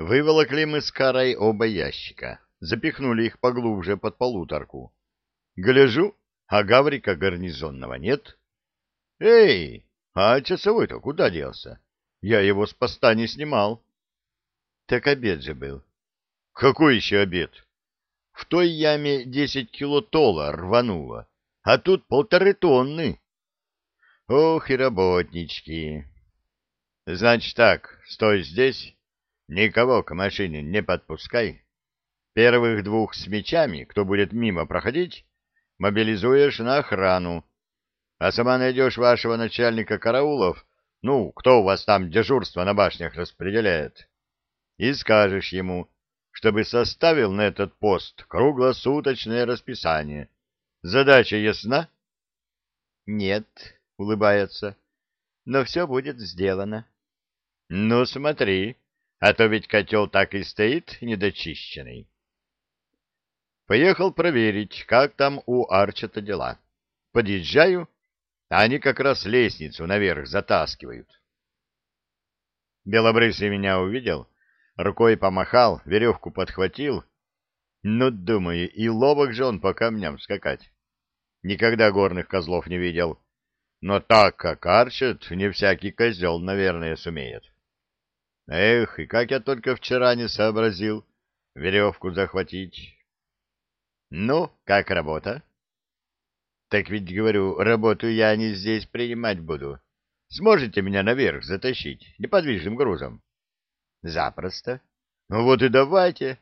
Выволокли мы с Карой оба ящика, запихнули их поглубже под полуторку. Гляжу, а Гаврика гарнизонного нет. Эй, а часовой-то куда делся? Я его с поста не снимал. Так обед же был. Какой еще обед? В той яме десять килотола рвануло, а тут полторы тонны. Ох и работнички. Значит так, стой здесь, никого к машине не подпускай. Первых двух с мечами, кто будет мимо проходить, мобилизуешь на охрану, а сама найдешь вашего начальника караулов, ну, кто у вас там дежурство на башнях распределяет, и скажешь ему, чтобы составил на этот пост круглосуточное расписание. Задача ясна? — Нет, — улыбается, — но все будет сделано. — Ну, смотри, а то ведь котел так и стоит недочищенный. Поехал проверить, как там у Арчета дела. Подъезжаю, а они как раз лестницу наверх затаскивают. Белобрысый меня увидел, рукой помахал, веревку подхватил. Ну, думаю, и ловок же он по камням скакать. Никогда горных козлов не видел. Но так, как Арчет, не всякий козел, наверное, сумеет. Эх, и как я только вчера не сообразил веревку захватить. Ну, как работа? Так ведь, говорю, работу я не здесь принимать буду. Сможете меня наверх затащить неподвижным грузом? Запросто. Ну вот и давайте.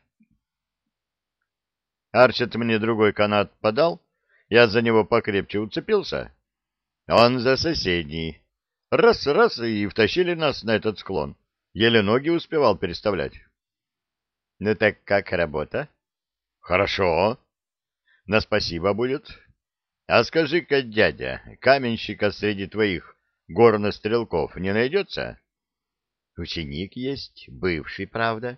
Арчет мне другой канат подал, я за него покрепче уцепился. Он за соседний. Раз-раз и втащили нас на этот склон. Еле ноги успевал переставлять. Ну так как работа? Хорошо. На спасибо будет. А скажи-ка, дядя, каменщика среди твоих горнострелков не найдется? Ученик есть, бывший, правда.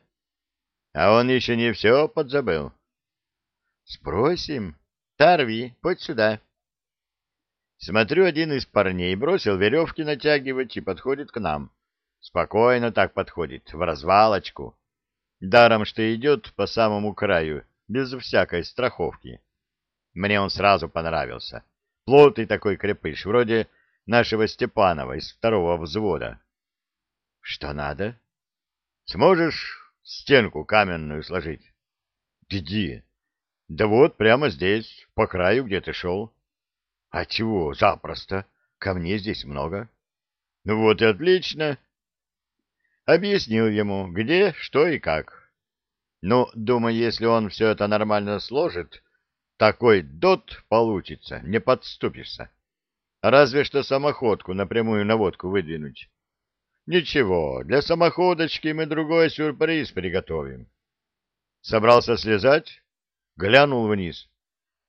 А он еще не все подзабыл. Спросим. Тарви, подь сюда. Смотрю, один из парней бросил веревки натягивать и подходит к нам. Спокойно так подходит, в развалочку. Даром, что идет по самому краю, без всякой страховки. Мне он сразу понравился. Плотный такой крепыш, вроде нашего Степанова из второго взвода. — Что надо? — Сможешь стенку каменную сложить? — Где? — Да вот, прямо здесь, по краю, где ты шел. — А чего, запросто. Ко мне здесь много. — Ну вот и отлично. Объяснил ему, где, что и как. Ну, думаю, если он все это нормально сложит, такой дот получится, не подступишься. Разве что самоходку напрямую наводку выдвинуть. Ничего, для самоходочки мы другой сюрприз приготовим. Собрался слезать, глянул вниз.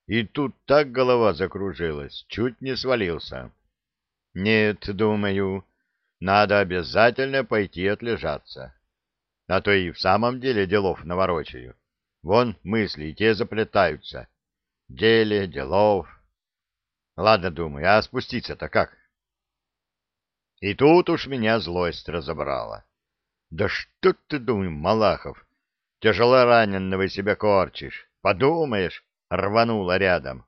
И тут так голова закружилась, чуть не свалился. Нет, думаю, надо обязательно пойти отлежаться. А то и в самом деле делов наворочаю. Вон мысли те заплетаются деле, делов. Ладно, думаю, а спуститься-то как? И тут уж меня злость разобрала. Да что ты, думаю, Малахов, тяжело раненного себя корчишь. Подумаешь, рванула рядом.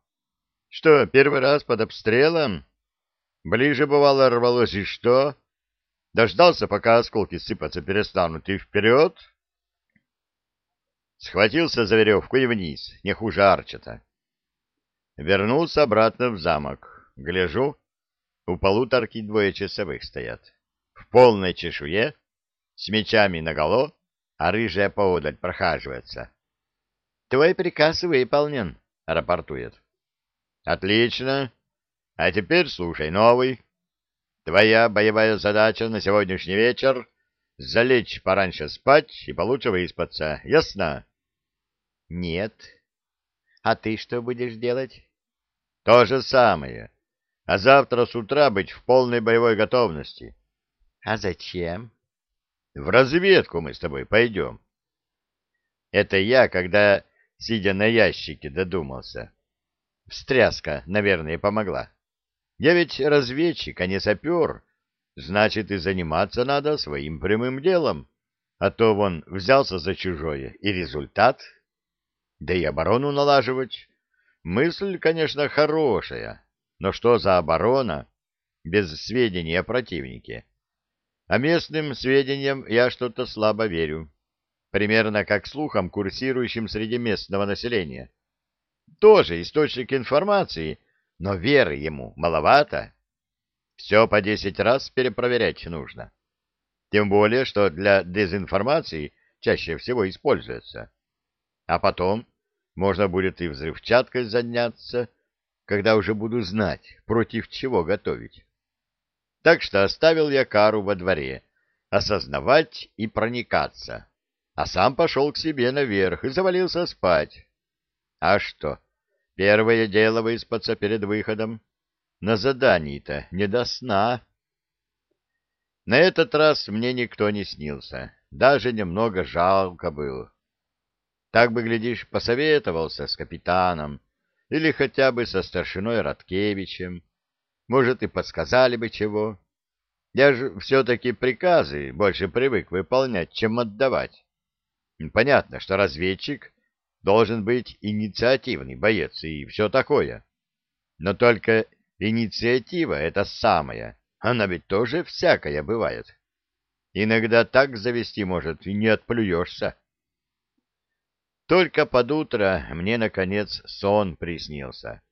Что, первый раз под обстрелом? Ближе бывало рвалось, и что? Дождался, пока осколки сыпаться перестанут, и вперед? Схватился за веревку и вниз, не хуже арчата. Вернулся обратно в замок. Гляжу, у полуторки двое часовых стоят. В полной чешуе, с мечами наголо, а рыжая поодаль прохаживается. — Твой приказ выполнен, — рапортует. — Отлично. А теперь слушай новый. Твоя боевая задача на сегодняшний вечер — залечь пораньше спать и получше выспаться. Ясно? — Нет, а ты что будешь делать? То же самое. А завтра с утра быть в полной боевой готовности. А зачем? В разведку мы с тобой пойдем. Это я, когда, сидя на ящике, додумался. Встряска, наверное, помогла. Я ведь разведчик, а не сапер. Значит, и заниматься надо своим прямым делом. А то вон взялся за чужое, и результат. Да и оборону налаживать. Мысль, конечно, хорошая, но что за оборона без сведений о противнике? А местным сведениям я что-то слабо верю. Примерно как слухам, курсирующим среди местного населения. Тоже источник информации, но веры ему маловато. Все по десять раз перепроверять нужно. Тем более, что для дезинформации чаще всего используется. А потом можно будет и взрывчаткой заняться, когда уже буду знать, против чего готовить. Так что оставил я кару во дворе, осознавать и проникаться, а сам пошел к себе наверх и завалился спать. А что, первое дело выспаться перед выходом. На задании-то не до сна. На этот раз мне никто не снился, даже немного жалко было. Так бы, глядишь, посоветовался с капитаном или хотя бы со старшиной Радкевичем, может, и подсказали бы чего. Я же все-таки приказы больше привык выполнять, чем отдавать. Понятно, что разведчик должен быть инициативный боец и все такое. Но только инициатива — это самое. Она ведь тоже всякая бывает. Иногда так завести может, и не отплюешься. Только под утро мне, наконец, сон приснился.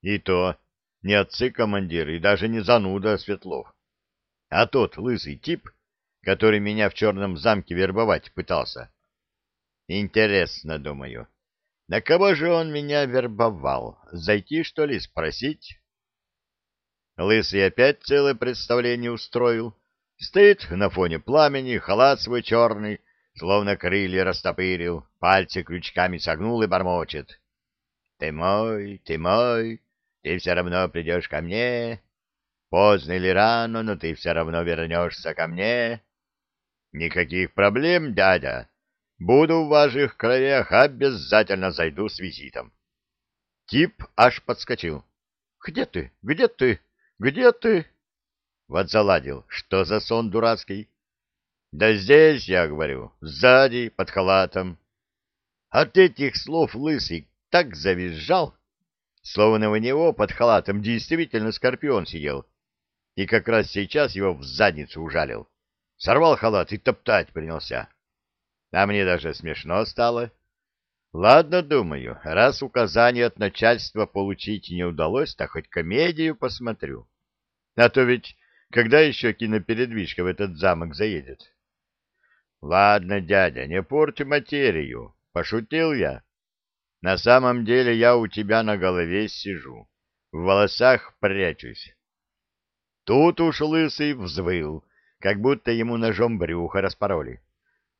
И то не отцы-командир и даже не зануда Светлов, а тот лысый тип, который меня в черном замке вербовать пытался. Интересно, думаю, на кого же он меня вербовал? Зайти, что ли, спросить? Лысый опять целое представление устроил. Стоит на фоне пламени, халат свой черный, словно крылья растопырил, пальцы крючками согнул и бормочет. — Ты мой, ты мой, ты все равно придешь ко мне. Поздно или рано, но ты все равно вернешься ко мне. Никаких проблем, дядя. Буду в ваших краях, обязательно зайду с визитом. Тип аж подскочил. — Где ты? Где ты? Где ты? Вот заладил. Что за сон дурацкий? — Да здесь, я говорю, сзади, под халатом. От этих слов лысый так завизжал, Словно у него под халатом действительно скорпион сидел, и как раз сейчас его в задницу ужалил. Сорвал халат и топтать принялся. А мне даже смешно стало. Ладно, думаю, раз указание от начальства получить не удалось, так хоть комедию посмотрю. А то ведь когда еще кинопередвижка в этот замок заедет? Ладно, дядя, не порти материю. Пошутил я. На самом деле я у тебя на голове сижу, в волосах прячусь. Тут уж лысый взвыл, как будто ему ножом брюхо распороли. —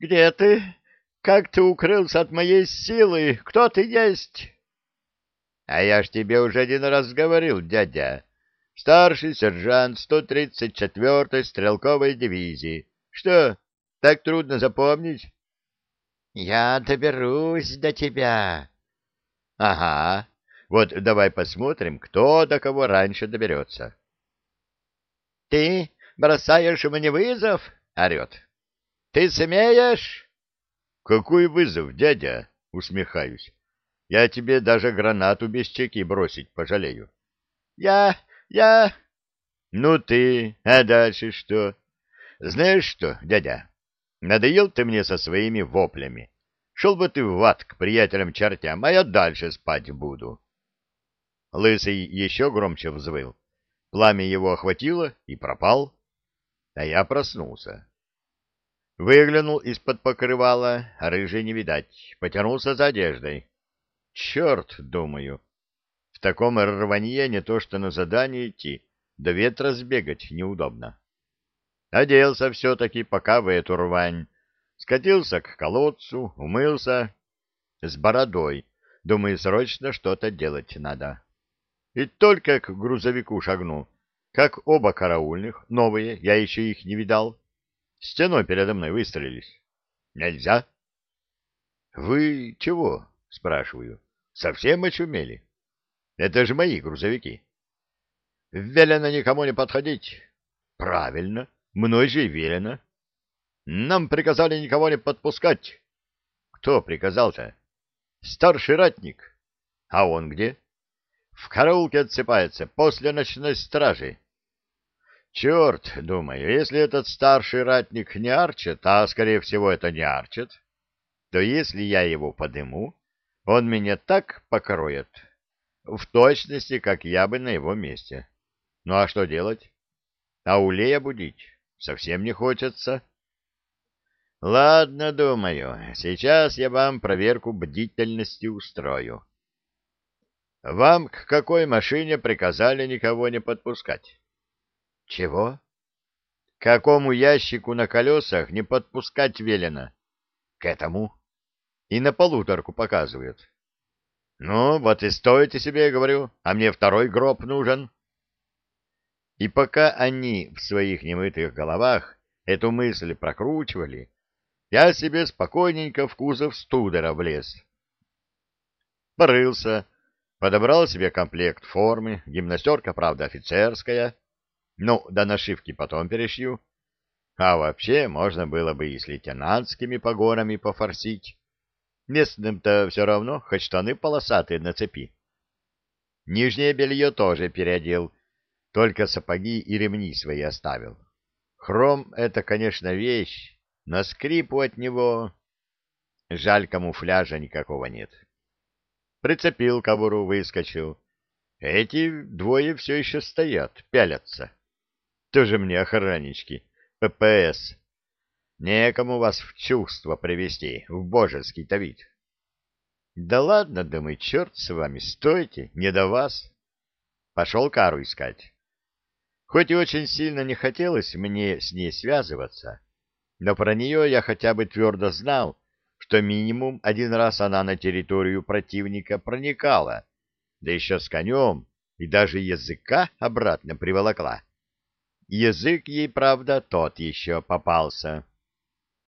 Где ты? Как ты укрылся от моей силы? Кто ты есть? — А я ж тебе уже один раз говорил, дядя. Старший сержант 134-й стрелковой дивизии. Что, так трудно запомнить? — Я доберусь до тебя, Ага. Вот давай посмотрим, кто до кого раньше доберется. Ты бросаешь мне вызов? орет. Ты смеешь? Какой вызов, дядя? усмехаюсь. Я тебе даже гранату без чеки бросить пожалею. Я... я... Ну ты, а дальше что? Знаешь что, дядя, надоел ты мне со своими воплями. Шел бы ты в ад к приятелям-чертям, а я дальше спать буду. Лысый еще громче взвыл. Пламя его охватило и пропал. А я проснулся. Выглянул из-под покрывала, а рыжий не видать, потянулся за одеждой. Черт, думаю, в таком рванье не то что на задание идти, до ветра сбегать неудобно. Оделся все-таки пока в эту рвань, Скатился к колодцу, умылся с бородой. Думаю, срочно что-то делать надо. И только к грузовику шагнул, как оба караульных, новые, я еще их не видал, стеной передо мной выстрелились. Нельзя. Вы чего? Спрашиваю. Совсем очумели? Это же мои грузовики. Велено никому не подходить. Правильно, мной же велено. Нам приказали никого не подпускать. Кто приказал-то? Старший ратник. А он где? В караулке отсыпается после ночной стражи. Черт, думаю, если этот старший ратник не арчит, а, скорее всего, это не арчит, то если я его подыму, он меня так покроет, в точности, как я бы на его месте. Ну а что делать? А улея будить совсем не хочется. Ладно, думаю, сейчас я вам проверку бдительности устрою. Вам к какой машине приказали никого не подпускать? Чего? К какому ящику на колесах не подпускать велено? К этому. И на полуторку показывают. Ну, вот и стойте себе, говорю, а мне второй гроб нужен. И пока они в своих немытых головах эту мысль прокручивали, я себе спокойненько в кузов студера влез. Порылся, подобрал себе комплект формы, гимнастерка, правда, офицерская, ну, до нашивки потом перешью. А вообще можно было бы и с лейтенантскими погонами пофорсить. Местным-то все равно, хоть штаны полосатые на цепи. Нижнее белье тоже переодел, только сапоги и ремни свои оставил. Хром — это, конечно, вещь, на скрипу от него жаль, камуфляжа никакого нет. Прицепил кобуру, выскочил. Эти двое все еще стоят, пялятся. Тоже мне охраннички, ППС. Некому вас в чувство привести, в божеский-то вид. Да ладно, думай, черт с вами, стойте, не до вас. Пошел Кару искать. Хоть и очень сильно не хотелось мне с ней связываться, но про нее я хотя бы твердо знал, что минимум один раз она на территорию противника проникала, да еще с конем, и даже языка обратно приволокла. Язык ей, правда, тот еще попался.